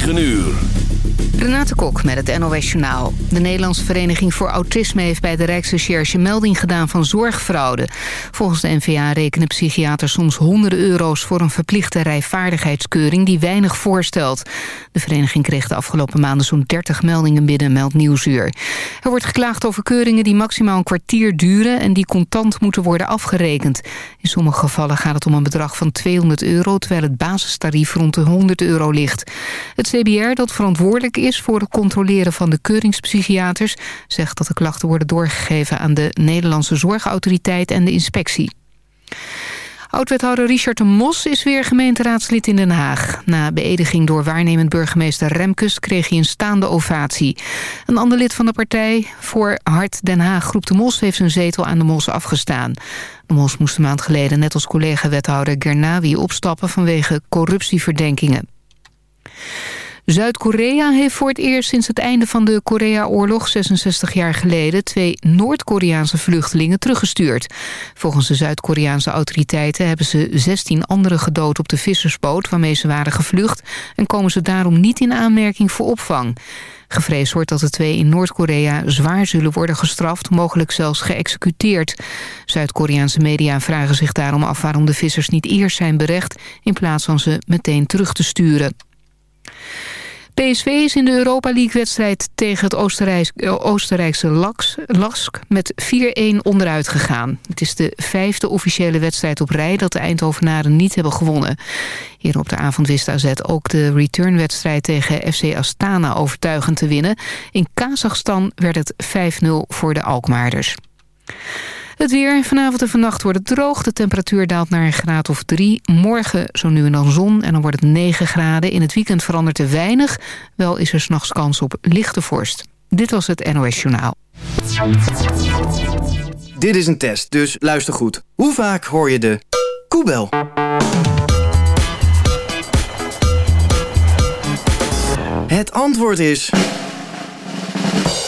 9 uur. Renate Kok met het NOS Journaal. De Nederlandse Vereniging voor Autisme heeft bij de Rijksrecherche melding gedaan van zorgfraude. Volgens de NVA rekenen psychiaters soms honderden euro's voor een verplichte rijvaardigheidskeuring die weinig voorstelt. De vereniging kreeg de afgelopen maanden zo'n 30 meldingen binnen, meldt Nieuwsuur. Er wordt geklaagd over keuringen die maximaal een kwartier duren en die contant moeten worden afgerekend. In sommige gevallen gaat het om een bedrag van 200 euro, terwijl het basistarief rond de 100 euro ligt. Het CBR, dat verantwoordelijk is voor het controleren van de keuringspsychiaters... zegt dat de klachten worden doorgegeven aan de Nederlandse Zorgautoriteit en de inspectie. Oud-wethouder Richard de Mos is weer gemeenteraadslid in Den Haag. Na beëdiging door waarnemend burgemeester Remkes kreeg hij een staande ovatie. Een ander lid van de partij voor Hart Den Haag groep de Mos heeft zijn zetel aan de Mos afgestaan. De Mos moest een maand geleden net als collega-wethouder Gernawi opstappen vanwege corruptieverdenkingen. Zuid-Korea heeft voor het eerst sinds het einde van de Korea-oorlog 66 jaar geleden twee Noord-Koreaanse vluchtelingen teruggestuurd. Volgens de Zuid-Koreaanse autoriteiten hebben ze 16 anderen gedood op de vissersboot waarmee ze waren gevlucht en komen ze daarom niet in aanmerking voor opvang. Gevreesd wordt dat de twee in Noord-Korea zwaar zullen worden gestraft, mogelijk zelfs geëxecuteerd. Zuid-Koreaanse media vragen zich daarom af waarom de vissers niet eerst zijn berecht in plaats van ze meteen terug te sturen. PSV is in de Europa League-wedstrijd tegen het eh, Oostenrijkse Lask met 4-1 onderuit gegaan. Het is de vijfde officiële wedstrijd op rij dat de Eindhovenaren niet hebben gewonnen. Hier op de avond wist AZ ook de returnwedstrijd tegen FC Astana overtuigend te winnen. In Kazachstan werd het 5-0 voor de Alkmaarders. Het weer. Vanavond en vannacht wordt het droog. De temperatuur daalt naar een graad of drie. Morgen zo nu en dan zon en dan wordt het 9 graden. In het weekend verandert er weinig. Wel is er s'nachts kans op lichte vorst. Dit was het NOS Journaal. Dit is een test, dus luister goed. Hoe vaak hoor je de koebel? Het antwoord is...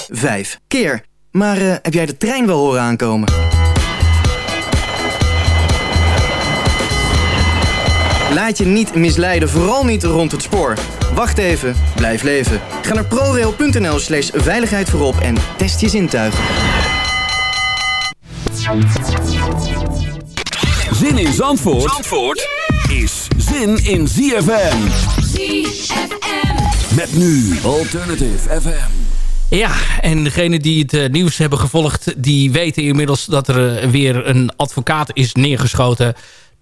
Vijf keer. Maar uh, heb jij de trein wel horen aankomen? Laat je niet misleiden, vooral niet rond het spoor. Wacht even, blijf leven. Ga naar prorail.nl slash veiligheid voorop en test je zintuigen. Zin in Zandvoort, Zandvoort is zin in ZFM. ZFM. Met nu Alternative FM. Ja, en degene die het uh, nieuws hebben gevolgd... die weten inmiddels dat er uh, weer een advocaat is neergeschoten.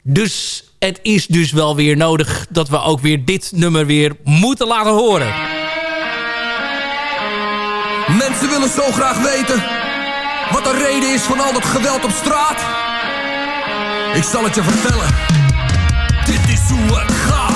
Dus het is dus wel weer nodig dat we ook weer dit nummer weer moeten laten horen. Mensen willen zo graag weten wat de reden is van al dat geweld op straat. Ik zal het je vertellen. Dit is hoe het gaat.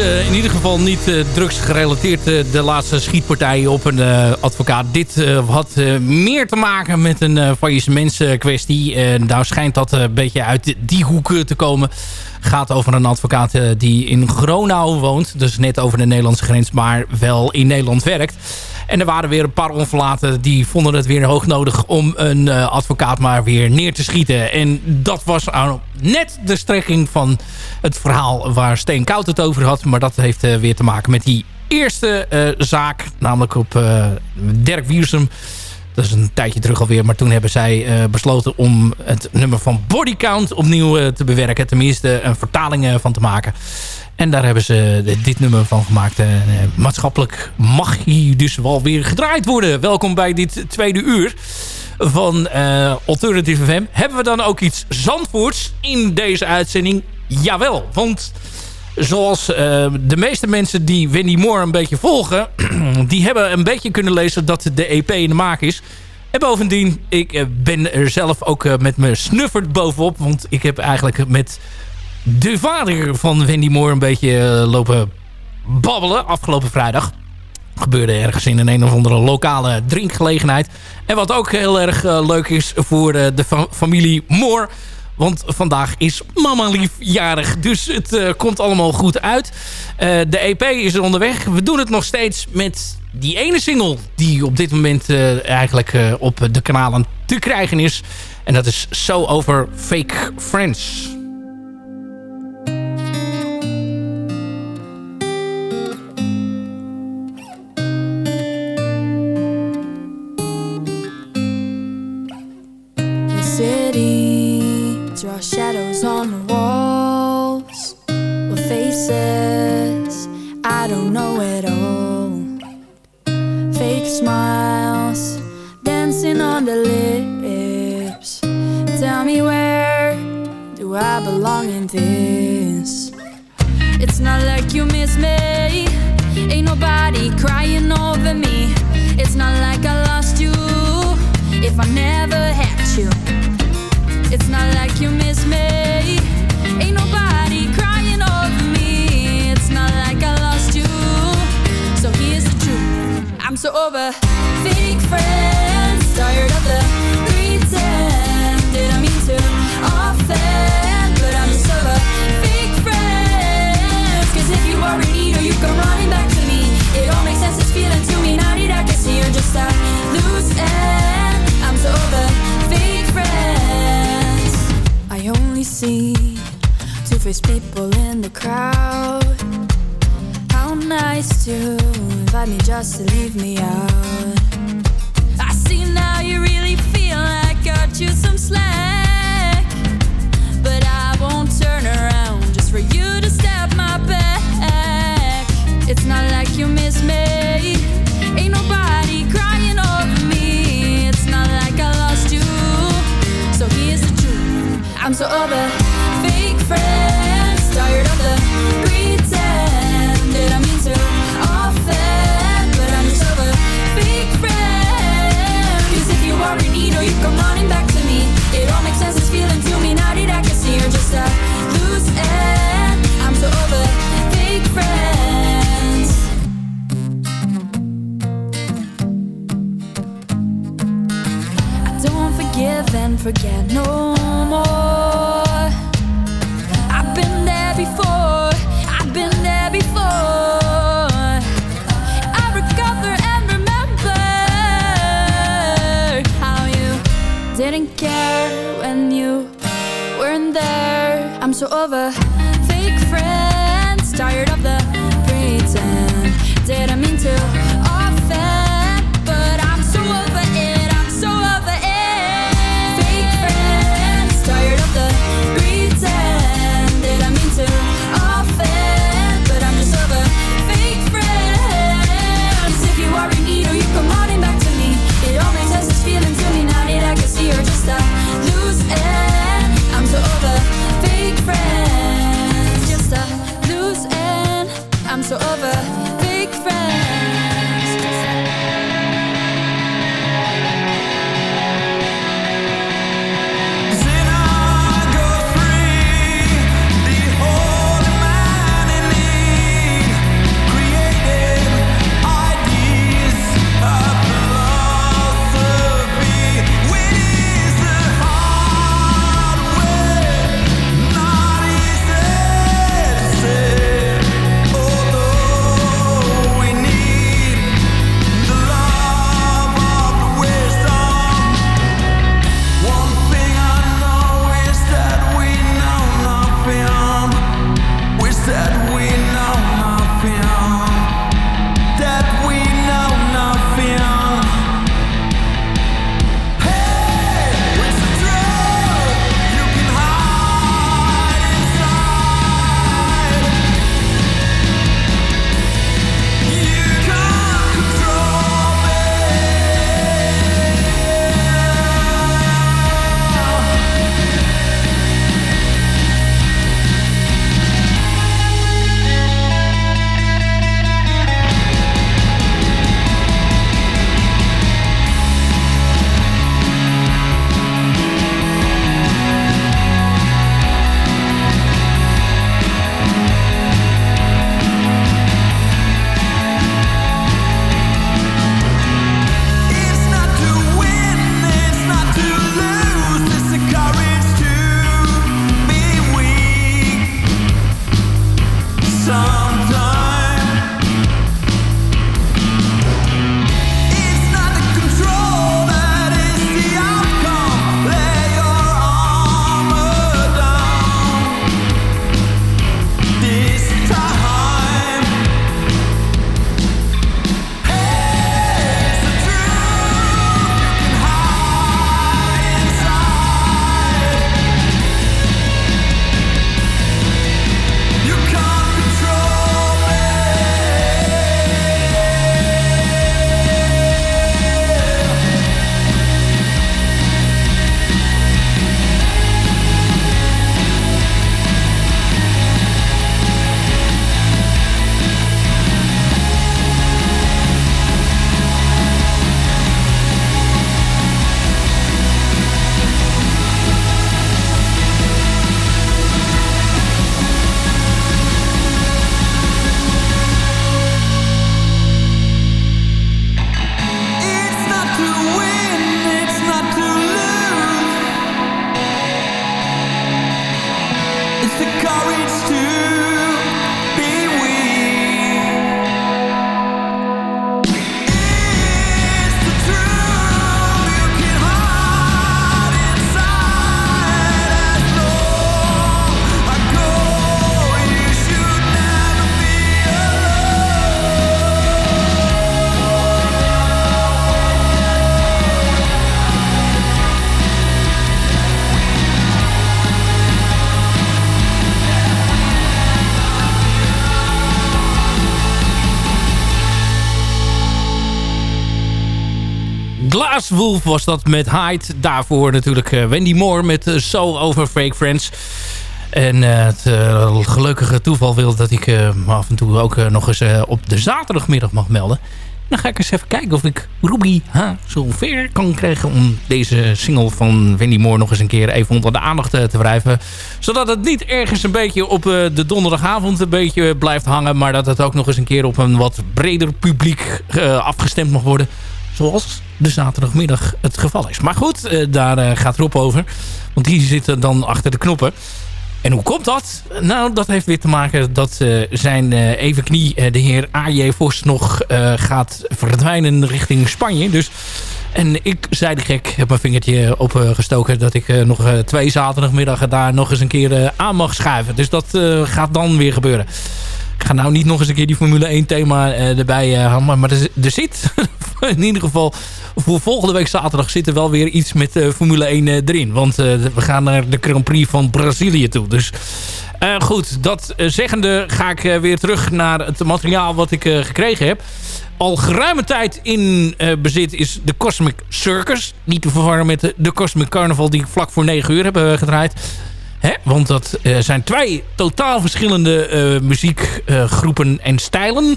Uh, in ieder geval niet uh, drugsgerelateerd uh, de laatste schietpartij op een advocaat. Dit had meer te maken met een faillissementskwestie. En daar schijnt dat een beetje uit die hoek te komen. Gaat over een advocaat die in Gronau woont. Dus net over de Nederlandse grens, maar wel in Nederland werkt. En er waren weer een paar onverlaten die vonden het weer hoog nodig om een uh, advocaat maar weer neer te schieten. En dat was net de strekking van het verhaal waar Steen Koud het over had. Maar dat heeft uh, weer te maken met die eerste uh, zaak, namelijk op Dirk Wiersum. Dat is een tijdje terug alweer. Maar toen hebben zij uh, besloten om het nummer van Body Count opnieuw uh, te bewerken. Tenminste een vertaling uh, van te maken. En daar hebben ze dit nummer van gemaakt. maatschappelijk mag hier dus wel weer gedraaid worden. Welkom bij dit tweede uur van Alternative FM. Hebben we dan ook iets Zandvoorts in deze uitzending? Jawel, want zoals uh, de meeste mensen die Wendy Moore een beetje volgen... die hebben een beetje kunnen lezen dat de EP in de maak is. En bovendien, ik uh, ben er zelf ook uh, met me snufferd bovenop. Want ik heb eigenlijk met de vader van Wendy Moore een beetje lopen babbelen afgelopen vrijdag. Gebeurde ergens in een een of andere lokale drinkgelegenheid. En wat ook heel erg leuk is voor de fa familie Moore... Want vandaag is mama lief jarig. Dus het uh, komt allemaal goed uit. Uh, de EP is er onderweg. We doen het nog steeds met die ene single... die op dit moment uh, eigenlijk op de kanalen te krijgen is. En dat is So Over Fake Friends. I'm so over fake friends, tired of the pretense. forget no more. I've been there before, I've been there before. I recover and remember how you didn't care when you weren't there. I'm so over Wolf was dat met Hyde. Daarvoor natuurlijk Wendy Moore met So Over Fake Friends. En het gelukkige toeval wil dat ik me af en toe ook nog eens op de zaterdagmiddag mag melden. Dan ga ik eens even kijken of ik Ruby H. zover kan krijgen... om deze single van Wendy Moore nog eens een keer even onder de aandacht te wrijven. Zodat het niet ergens een beetje op de donderdagavond een beetje blijft hangen... maar dat het ook nog eens een keer op een wat breder publiek afgestemd mag worden. Zoals de zaterdagmiddag het geval is. Maar goed, daar gaat Rob over. Want die zitten dan achter de knoppen. En hoe komt dat? Nou, dat heeft weer te maken dat uh, zijn uh, evenknie, de heer A.J. Vos, nog gaat verdwijnen richting Spanje. Dus, en ik, zei de gek, heb mijn vingertje opgestoken dat ik nog twee zaterdagmiddagen daar nog eens een keer aan mag schuiven. Dus dat gaat dan weer gebeuren. Ik ga nou niet nog eens een keer die Formule 1 thema erbij halen. Maar er, er zit in ieder geval voor volgende week zaterdag zit er wel weer iets met uh, Formule 1 uh, erin. Want uh, we gaan naar de Grand Prix van Brazilië toe. Dus goed, dat zeggende ga ik weer terug naar het materiaal wat ik gekregen heb. Al geruime tijd in bezit is de Cosmic Circus. Niet te verwarren met de, de Cosmic Carnival die ik vlak voor 9 uur heb gedraaid. Hè? Want dat zijn twee totaal verschillende muziekgroepen en stijlen.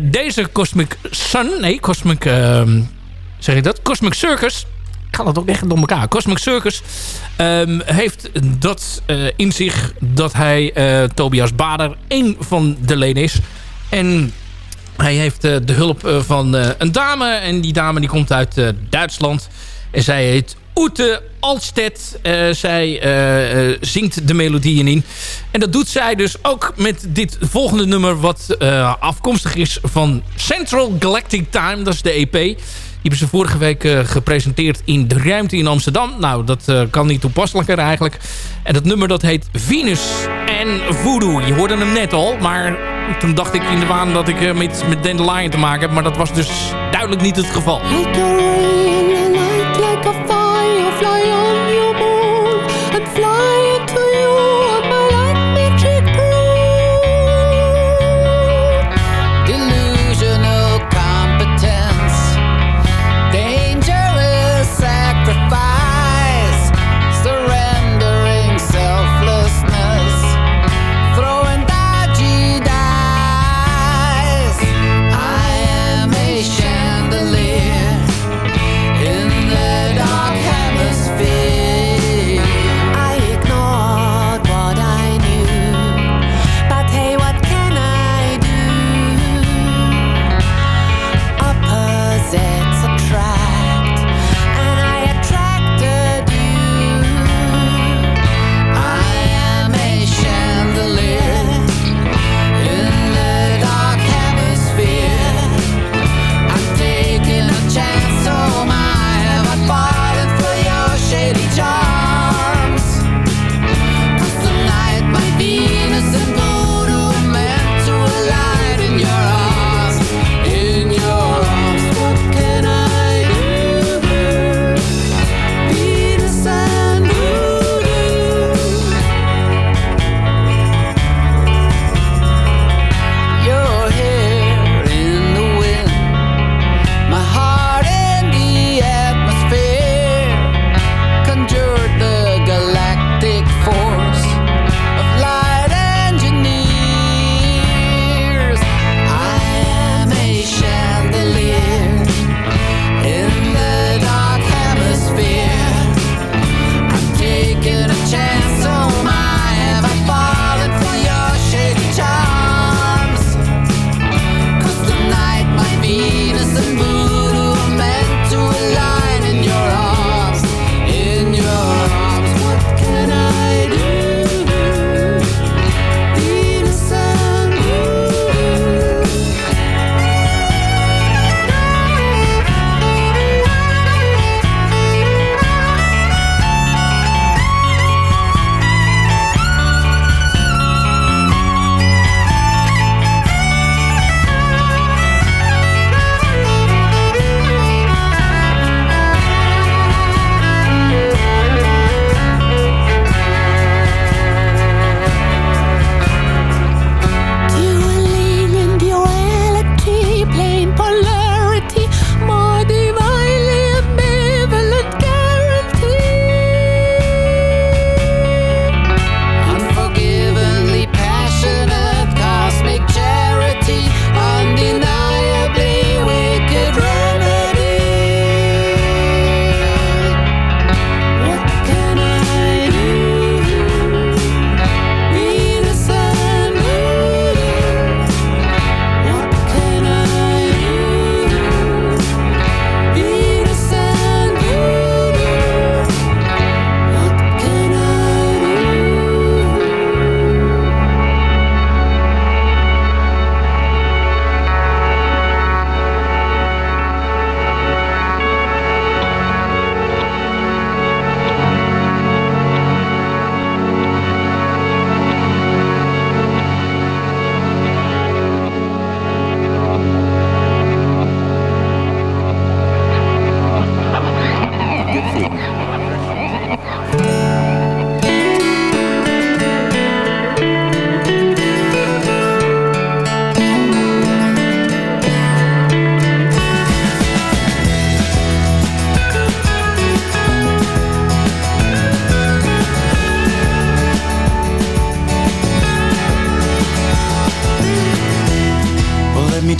deze Cosmic Sun, nee, Cosmic ehm, zeg ik dat? Cosmic Circus. Ik ga dat ook echt door elkaar. Cosmic Circus um, heeft dat in zich dat hij Tobias Bader één van de leden is. En hij heeft de hulp van een dame. En die dame die komt uit Duitsland. En zij heet Ute Alstedt. zij zingt de melodieën in. En dat doet zij dus ook met dit volgende nummer... wat afkomstig is van Central Galactic Time. Dat is de EP hebben ze vorige week uh, gepresenteerd in de ruimte in Amsterdam. Nou, dat uh, kan niet toepasselijker eigenlijk. En dat nummer dat heet Venus en Voodoo. Je hoorde hem net al, maar toen dacht ik in de waan dat ik uh, met, met Dandelion te maken heb. Maar dat was dus duidelijk niet het geval.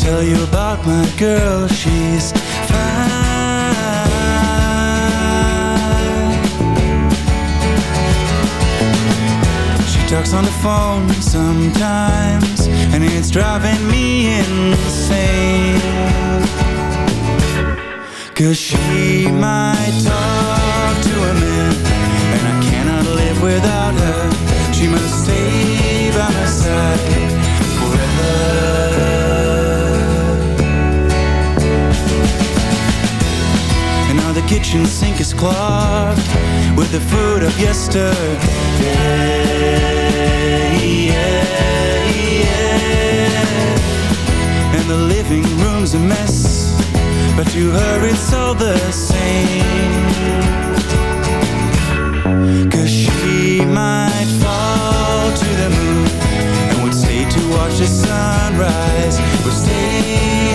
Tell you about my girl, she's fine. She talks on the phone sometimes, and it's driving me insane. Cause she might talk to a man, and I cannot live without her. She must stay by my side forever. Kitchen sink is clogged with the food of yesterday. And the living room's a mess, but to her it's all the same. Cause she might fall to the moon and would stay to watch the sunrise. Would stay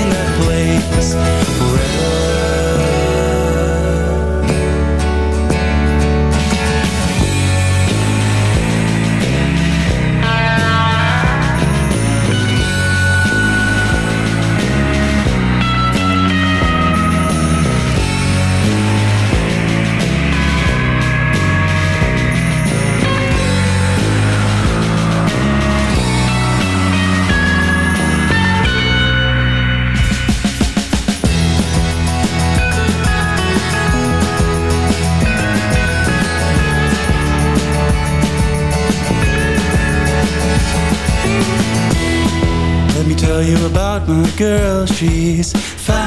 you about my girl, she's fine.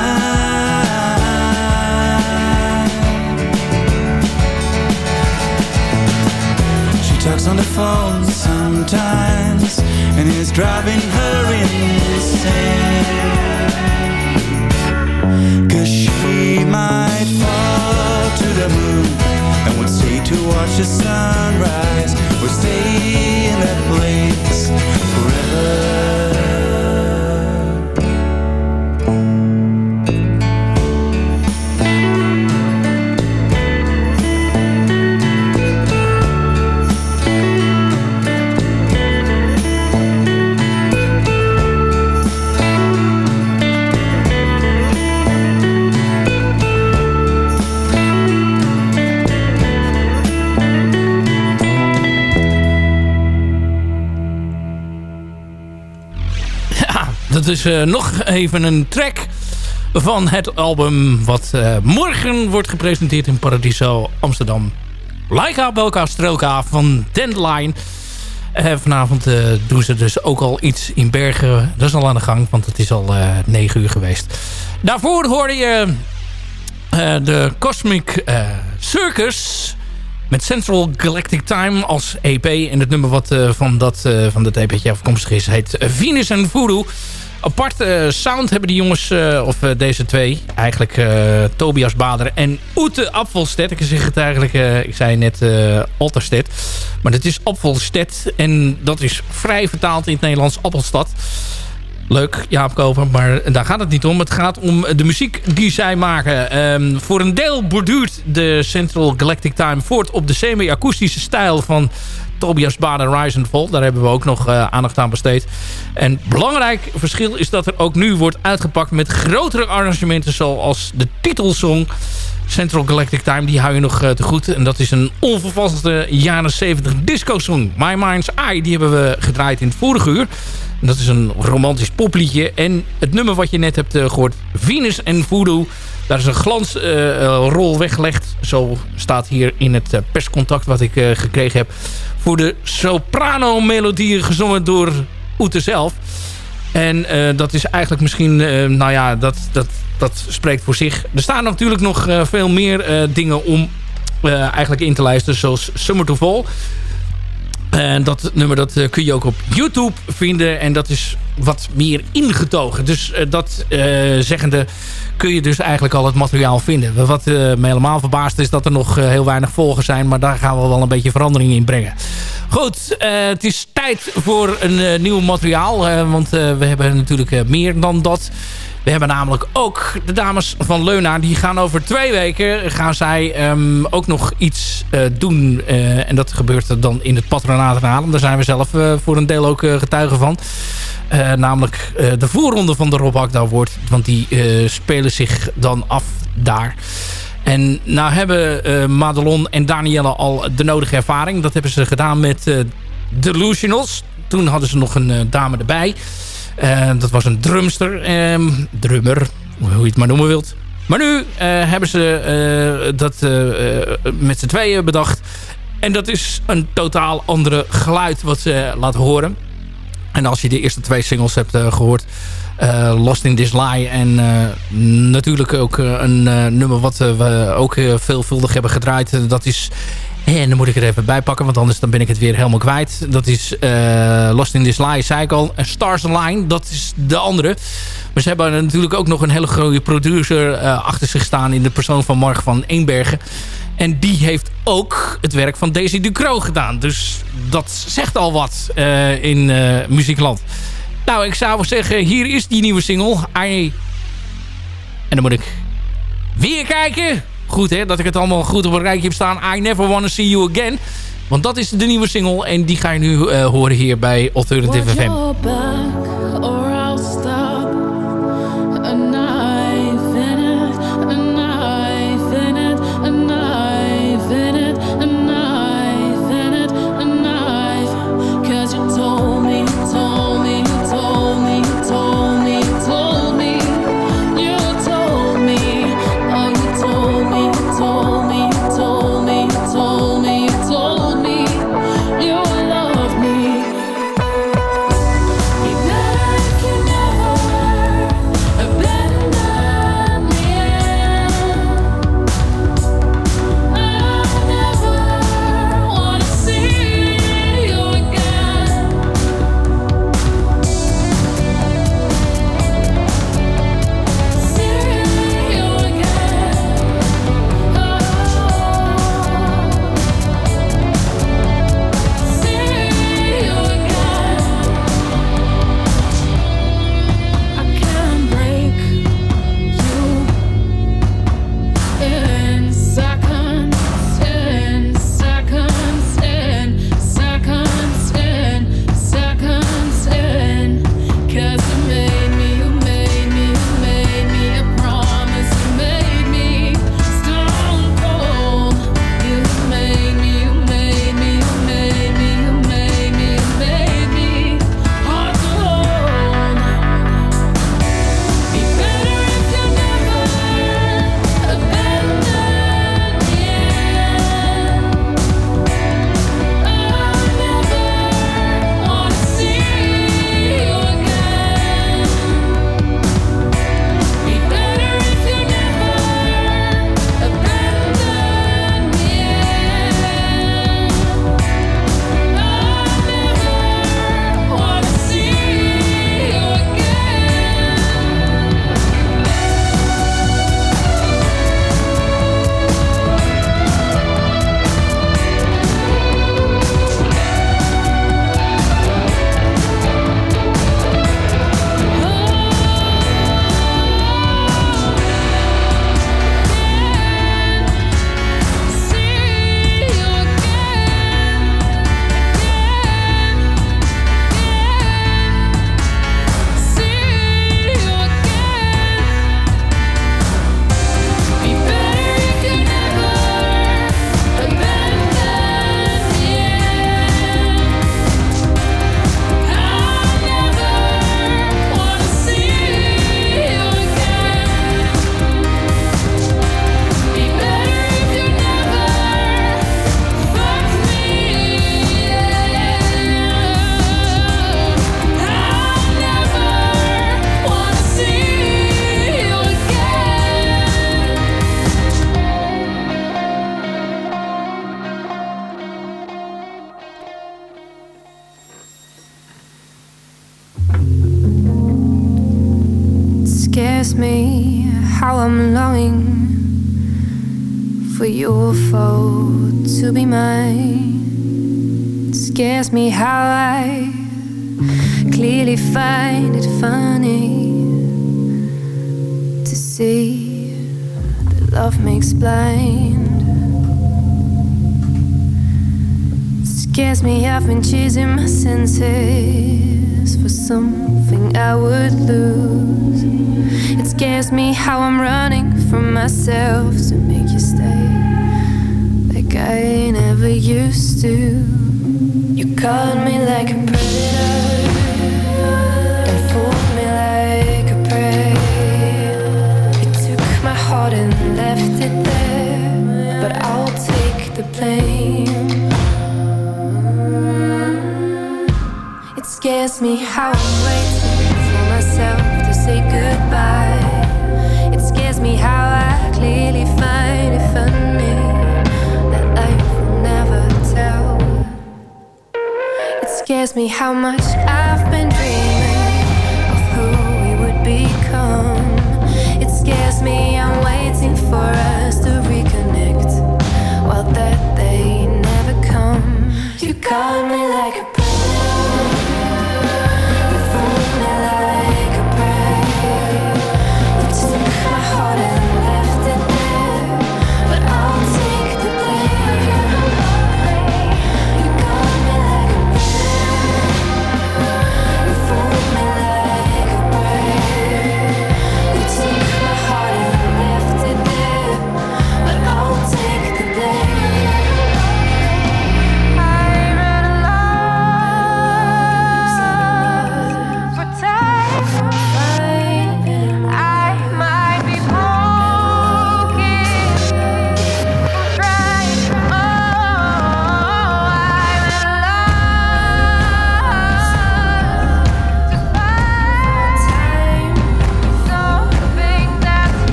She talks on the phone sometimes, and it's driving her insane. Cause she might fall to the moon and would stay to watch the sunrise, would stay in that place forever. Dat is eh, nog even een track van het album... wat eh, morgen wordt gepresenteerd in Paradiso Amsterdam. Laika Belka Strelka van Dandelion. Eh, vanavond doen ze dus ook al iets in Bergen. Dat is al aan de gang, want het is al eh 9 uur geweest. Daarvoor hoorde je de Cosmic Circus... met Central Galactic Time als EP. En het nummer wat van, dat, van dat EP'tje afkomstig is... heet Venus en Voodoo. Apart eh, sound hebben die jongens, eh, of eh, deze twee... eigenlijk Tobias Bader en Oete Apfelstedt. Ik zeg het eigenlijk, ik zei net Alterstedt. Maar het is Apfelstedt. En dat is vrij vertaald in het Nederlands Appelstad. Leuk, Jaap Koper, maar daar gaat het niet om. Het gaat om de muziek die zij maken. Ehm, voor een deel borduurt de Central Galactic Time voort op de semi-akoestische stijl van Tobias Bader Fall. Daar hebben we ook nog uh, aandacht aan besteed. En belangrijk verschil is dat er ook nu wordt uitgepakt met grotere arrangementen zoals de titelsong Central Galactic Time. Die hou je nog uh, te goed. En dat is een onvervalste jaren 70 disco song. My Mind's Eye, die hebben we gedraaid in het vorige uur. Dat is een romantisch popliedje. En het nummer wat je net hebt uh, gehoord, Venus en Voodoo. Daar is een glansrol uh, weggelegd. Zo staat hier in het perscontact wat ik gekregen heb. Voor de soprano-melodieën gezongen door Oete zelf. En dat is eigenlijk misschien, nou ja, dat, dat, dat spreekt voor zich. Er staan natuurlijk nog veel meer dingen om eigenlijk in te lijsten. Zoals Summer to Fall. En dat nummer dat kun je ook op YouTube vinden. En dat is wat meer ingetogen. Dus dat zeggende kun je dus eigenlijk al het materiaal vinden. Wat me helemaal verbaast is dat er nog heel weinig volgers zijn. Maar daar gaan we wel een beetje verandering in brengen. Goed, het is tijd voor een nieuw materiaal. want we hebben natuurlijk meer dan dat. We hebben namelijk ook de dames van Leuna. Die gaan over twee weken gaan zij um, ook nog iets uh, doen. Uh, en dat gebeurt dan in het patronaat in. Daar zijn we zelf uh, voor een deel ook getuigen van. namelijk de voorronde van de Rob wordt. Want die spelen zich dan af daar. En nou hebben Madelon en Danielle al de nodige ervaring. Dat hebben ze gedaan met Delusionals. Toen hadden ze nog een dame erbij. Dat was een drumster. Ehm, drummer, hoe je het maar noemen wilt. Maar nu hebben ze dat met z'n tweeën bedacht. En dat is een totaal andere geluid wat ze laten horen. En als je de eerste twee singles hebt gehoord... Lost in This Lie en natuurlijk ook een nummer wat we ook veelvuldig hebben gedraaid. dat is... En dan moet ik er even bij pakken, want anders dan ben ik het weer helemaal kwijt. Dat is Lost in This Lie, zei ik al. En Stars Line, dat is de andere. Maar ze hebben natuurlijk ook nog een hele grote producer achter zich staan... in de persoon van Mark van Eenbergen. En die heeft ook het werk van Daisy Ducro gedaan. Dus dat zegt al wat uh, in uh, muziekland. Nou, ik zou zeggen, hier is die nieuwe single. En dan moet ik weer kijken. Goed hè, dat ik het allemaal goed op een rijtje heb staan. I Never Wanna See You Again. Want dat is de nieuwe single. En die ga je nu uh, horen hier bij Alternative FM. your fault to be mine. It scares me how I clearly find it funny to see that love makes blind. It scares me, I've been chasing my senses for something I would lose. It scares me how I'm running from myself I never used to. You caught me like a predator and fooled me like a prey. You took my heart and left it there, but I'll take the blame. It scares me how I'm waiting for myself to say goodbye. Scares me how much I've been dreaming of who we would become. It scares me I'm waiting for us to reconnect while that they never come. You caught me like a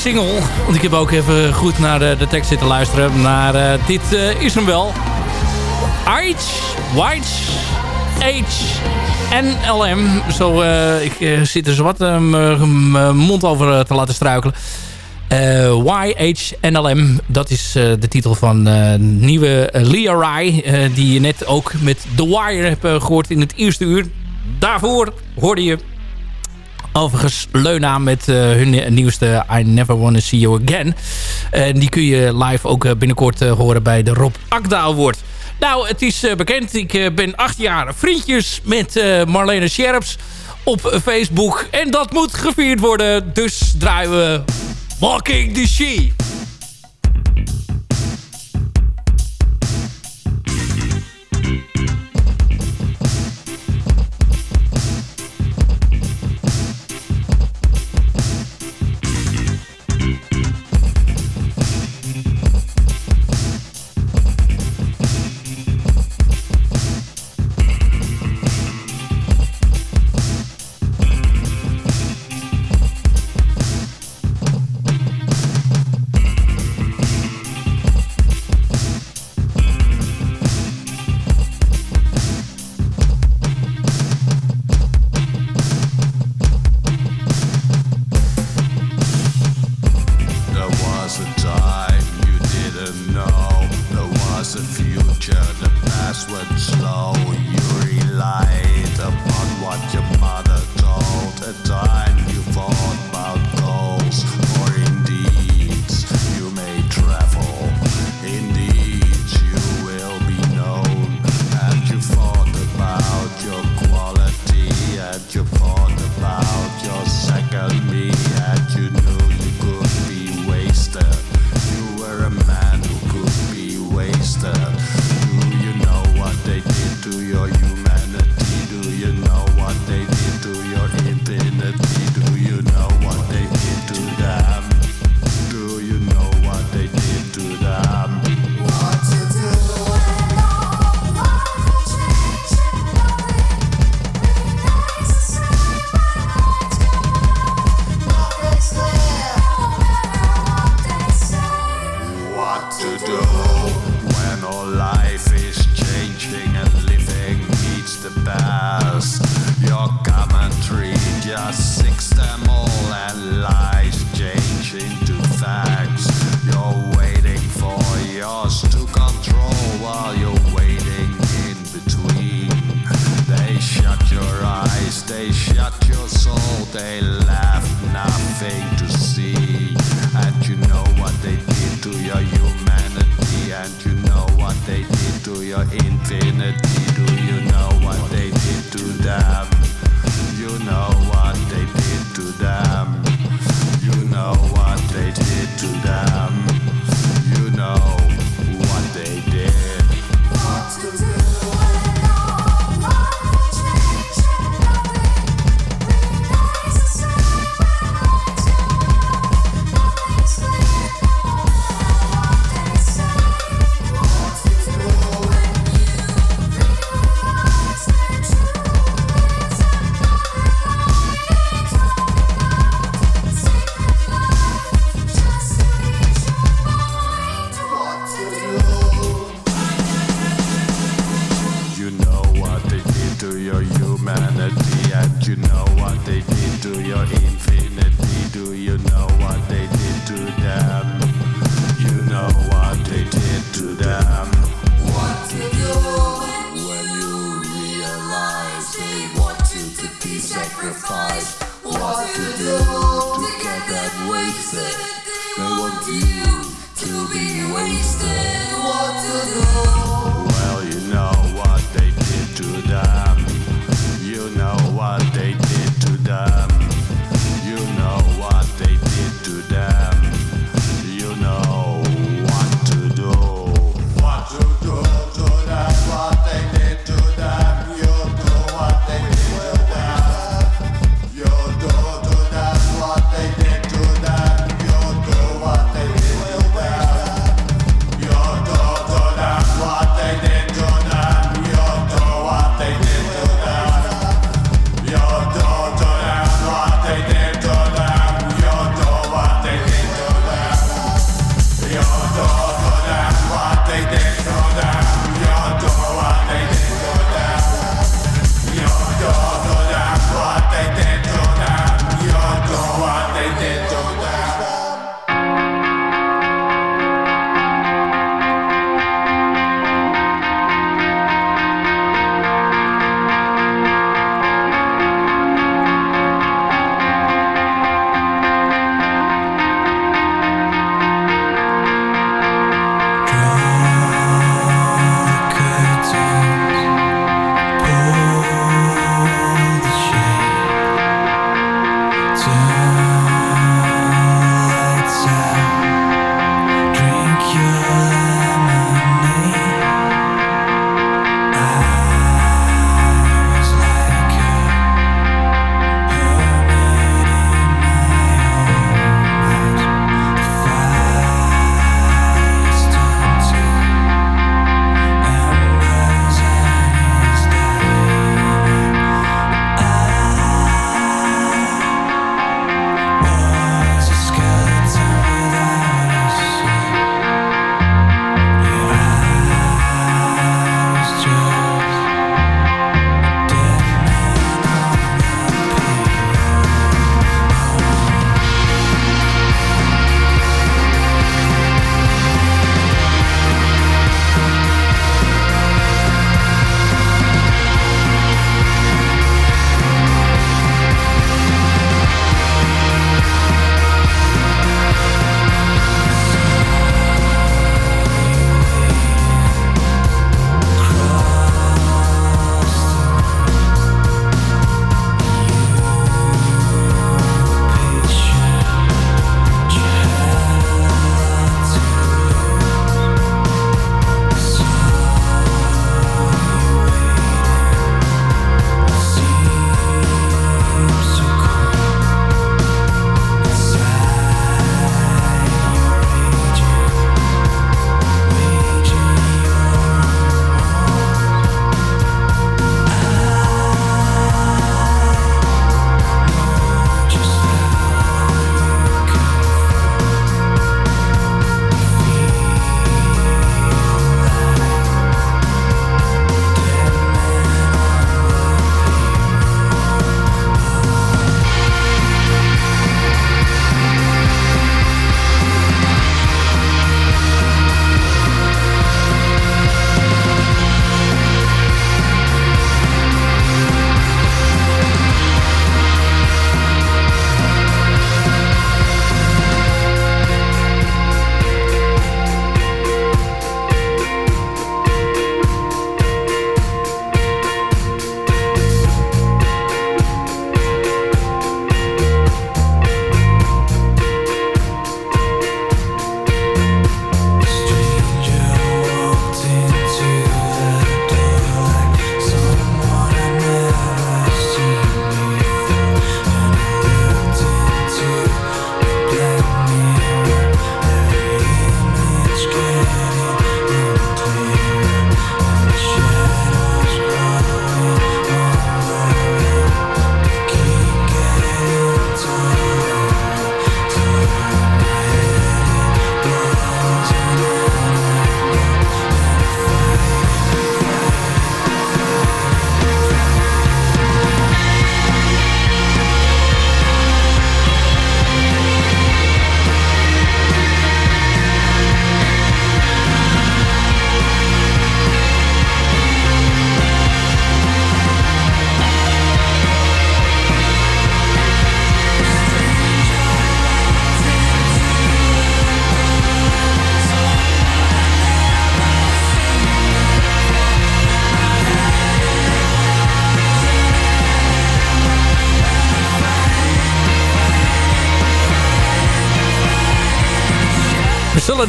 single. Want ik heb ook even goed naar de, de tekst zitten luisteren. Maar uh, dit uh, is hem wel. Age, White, Age en LM. Zo, ik zit er zo wat mijn mond over te laten struikelen. YHNLM, dat is de titel van nieuwe Lia Rai. die je net ook met The Wire hebt gehoord in het eerste uur. Daarvoor hoorde je overigens Leuna met hun nieuwste I Never Wanna See You Again. die kun je live ook binnenkort horen bij de Rob Akda Award. Nou, het is bekend. Ik ben acht jaar vriendjes met Marlene Scherps op Facebook. En dat moet gevierd worden. Dus draaien we Walking the Sheep. sacrifice what to do to get that wasted. They want you to be wasted. What to do?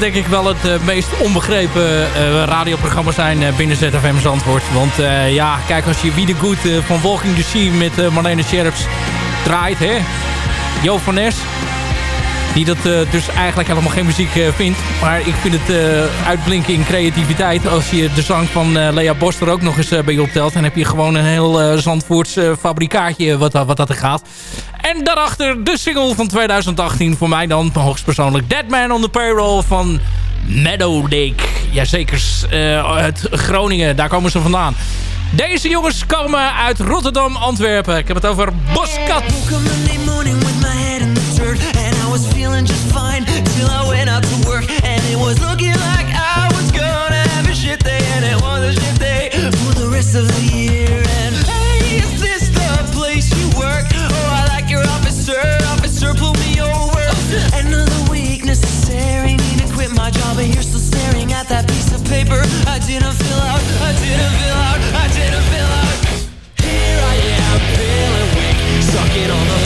Denk ik wel het meest onbegrepen radioprogramma zijn binnen ZFM Zandvoort. Want ja, kijk, als je Wie de Goed van Walking the Sea met Marlene Scherps draait, hè. Jo van die dat uh, dus eigenlijk helemaal geen muziek uh, vindt. Maar ik vind het uh, uitblinken in creativiteit. Als je de zang van Lea Bos er ook nog eens bij je optelt. Dan heb je gewoon een heel Zandvoorts fabrikaatje wat, wat dat er gaat. En daarachter de single van 2018 voor mij dan hoogstpersoonlijk. Dead Man on the Payroll van Meadow Lake. Jazeker, uit Groningen. Daar komen ze vandaan. Deze jongens komen uit Rotterdam, Antwerpen. Ik heb het over Boskat. Was feeling just fine till I went out to work and it was looking like I was gonna have a shit day and it was a shit day for the rest of the year. And hey, is this the place you work? Oh, I like your officer, officer, pull me over. Another week necessary, need to quit my job and you're still staring at that piece of paper I didn't fill out, I didn't fill out, I didn't fill out. Here I am, feeling weak, sucking on the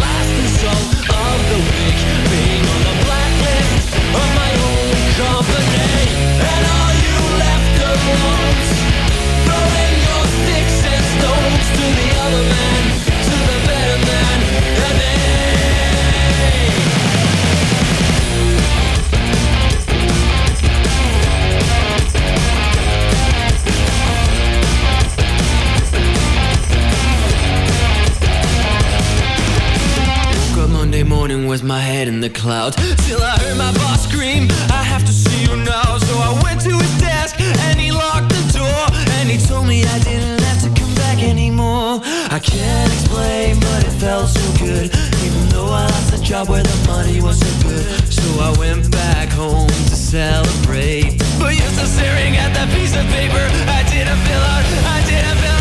morning with my head in the clouds Till I heard my boss scream I have to see you now. So I went to his desk and he locked the door And he told me I didn't have to come back anymore. I can't explain but it felt so good. Even though I lost the job where the money wasn't good. So I went back home to celebrate. But you're still staring at that piece of paper. I didn't fill out, I didn't fill out,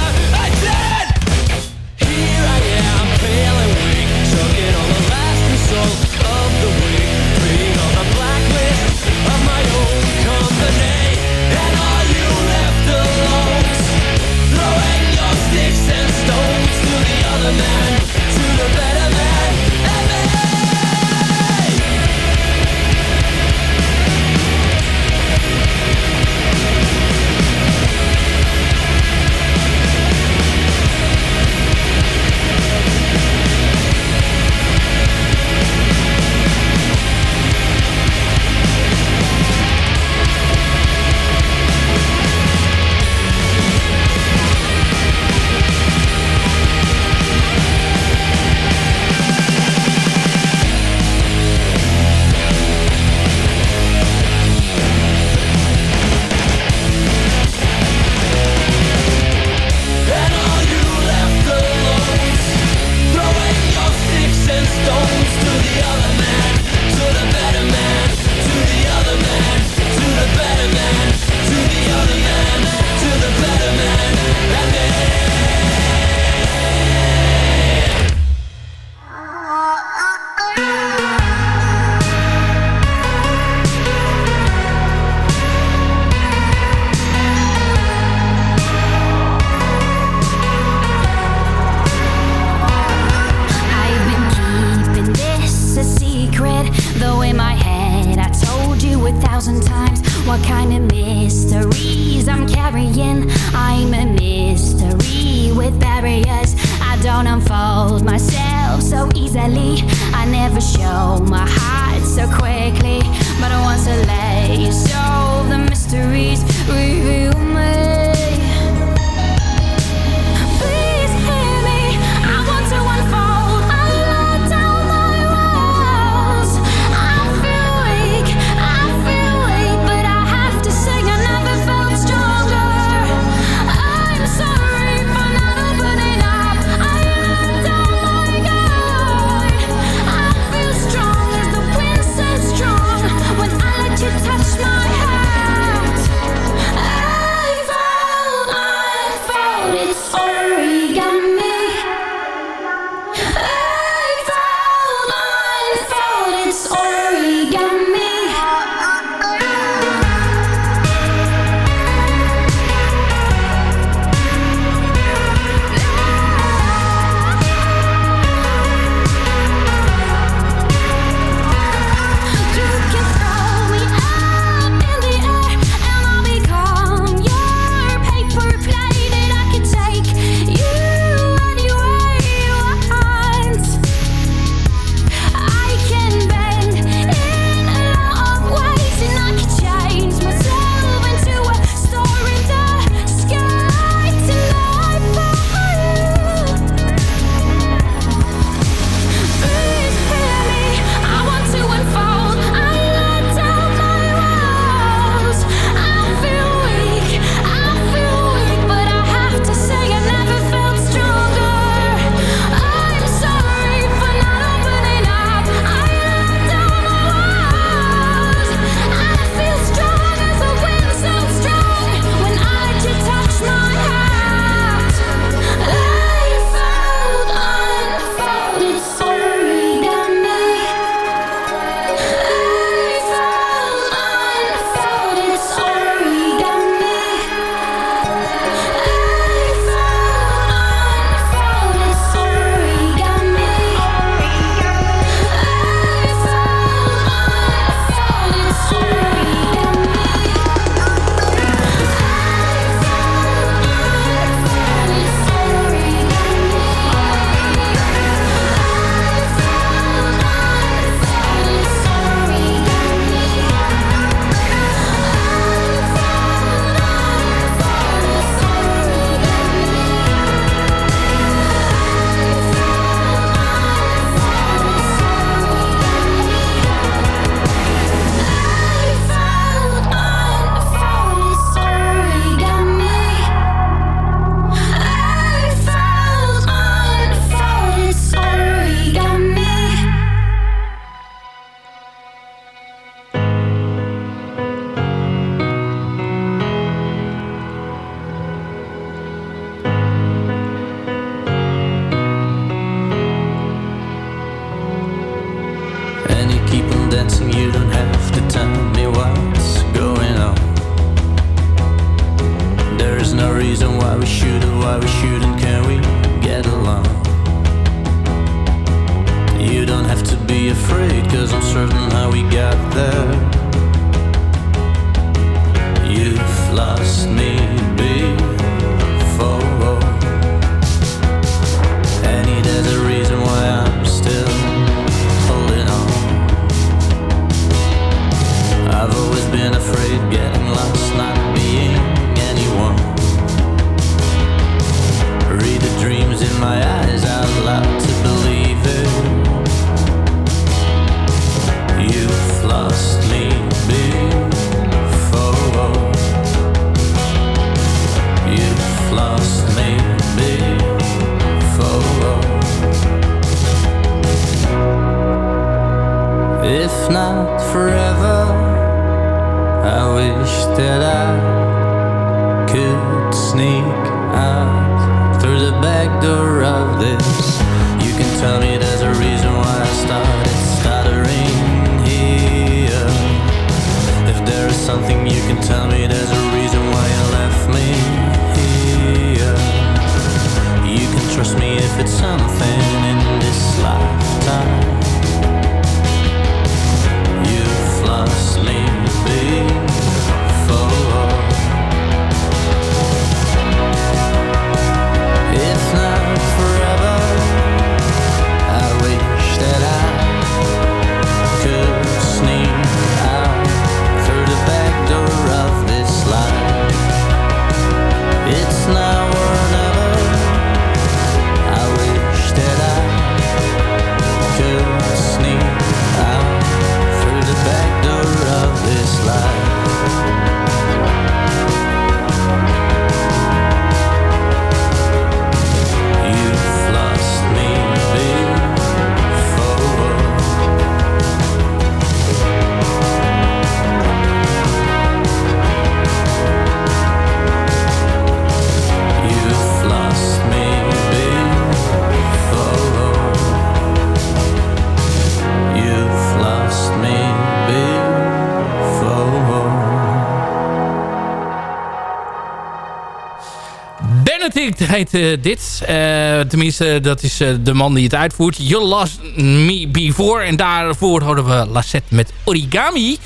heet eh, dit. Eh, tenminste, dat is eh, de man die het uitvoert. You Lost Me Before. En daarvoor hadden we Lassette met Origami.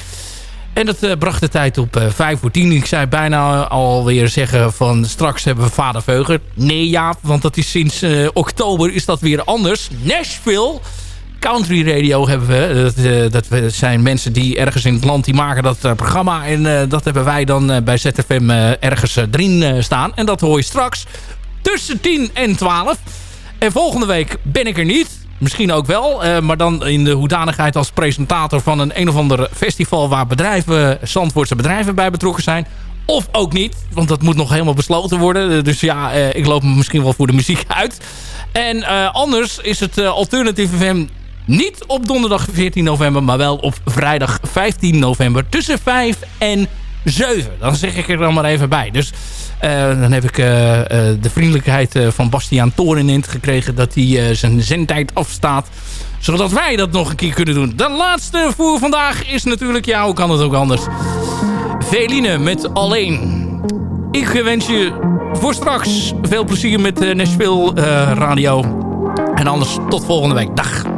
En dat bracht de tijd op eh 5 voor 10. Ik zei bijna alweer zeggen van straks hebben we Vader Veuger. Nee ja, want dat is sinds oktober is dat weer anders. Nashville... Country Radio hebben we. Dat, dat zijn mensen die ergens in het land die maken dat programma. En dat hebben wij dan bij ZFM ergens erin staan. En dat hoor je straks tussen 10 en 12. En volgende week ben ik er niet. Misschien ook wel. eh, maar dan in de hoedanigheid als presentator van een een of ander festival... waar bedrijven, Zandvoortse bedrijven bij betrokken zijn. Of ook niet. Want dat moet nog helemaal besloten worden. Eh, Dus ja, eh, ik loop misschien wel voor de muziek uit. En anders is het Alternative FM niet op donderdag 14 november, maar wel op vrijdag 15 november tussen 5 en 7. Dan zeg ik er dan maar even bij. Dus dan heb ik eh, eh, de vriendelijkheid eh, van Bastiaan Torenint gekregen dat hij eh, zijn zendtijd afstaat. Zodat wij dat nog een keer kunnen doen. De laatste voor vandaag is natuurlijk, ja, hoe kan het ook anders? Veline met Alleen. Ik wens je voor straks veel plezier met uh, Nashville eh, Radio. En anders tot volgende week. Dag.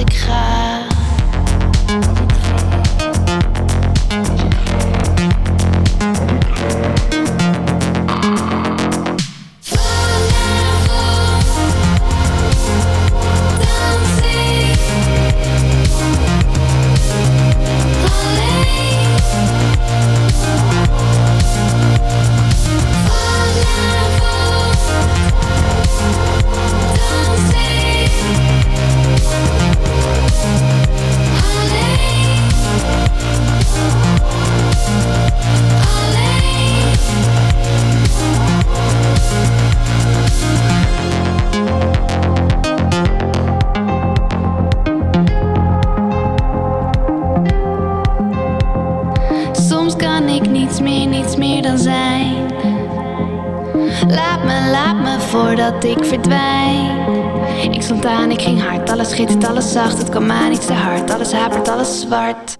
ik ga. Zacht. Het kwam aan, iets te hard, alles hapert, alles zwart.